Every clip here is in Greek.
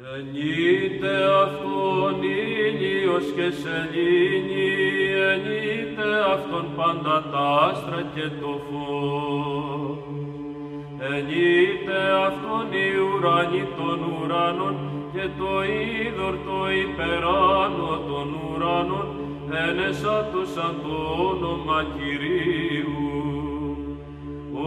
Ενείτε αυτόν ήλιος και σελήνη, ενείτε αυτόν πάντα τα άστρα και το φως. Ενείτε αυτόν οι ουρανοί των ουρανών και το είδωρ το υπεράνω των ουρανών, ένεσα τους σαν το όνομα Κυρίου.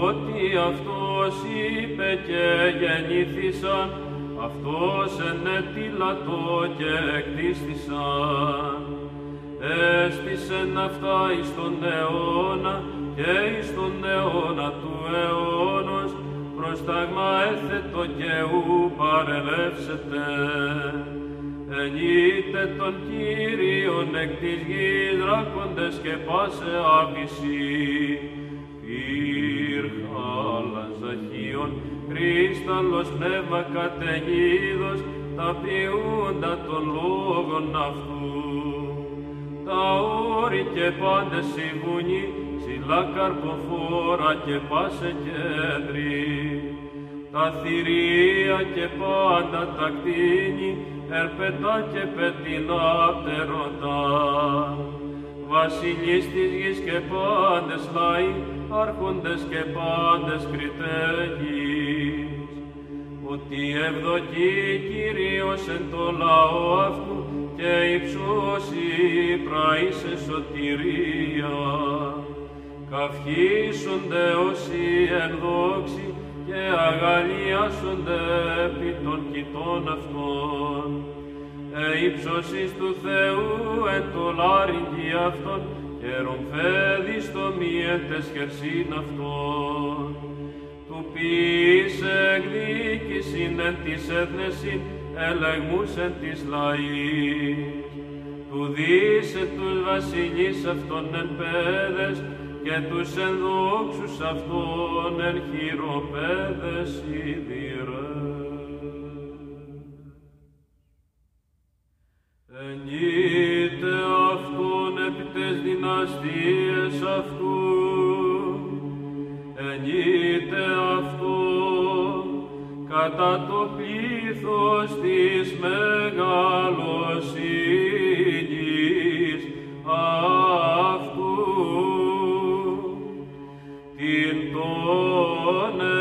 Ότι αυτός είπε και γεννήθησαν, αυτός ενέτειλατό και εκτίστησαν. Έστησεν αυτά εις τον αιώνα και εις τον αιώνα του αιώνος, προστάγμα έθετο και ου παρελεύσετε. Ενείτε τον Κύριον εκ της γης δράκοντες και πάσε άβυση. Ζαχίων, κρίσταλλος πνεύμα καταιγίδος, τα ποιούντα των λόγων αυτού. Τα όρη και πάντες οι βουνοί, ψηλά καρποφόρα και πάσε κέντρη. Τα θηρία και πάντα τα κτίνη, ερπετά και πετεινά πτερωτά. Βασιλείς της γης και πάντες λαοί, άρχοντες και πάντες κριτέγεις. Ότι ευδοκεί Κύριος εν το λαό αυτού και υψώσει πραΐσε σωτηρία. Καυχήσονται όσοι εν δόξη και αγαλιάσονται επί των κοιτών αυτών. Ε, ύψωσης του Θεού εν το λάρυγγι αυτόν και ρομφέδης το μη εν τες χερσίν αυτόν. Του ποιείς εκδίκησιν εν της έθνεσιν ελεγμούς εν της λαής. Του δίσε τους βασιλείς αυτών εν πέδες και τους ενδόξους αυτών εν χειροπέδες σιδηρές. ήθος της μεγαλοσύνης αυτού την τονέ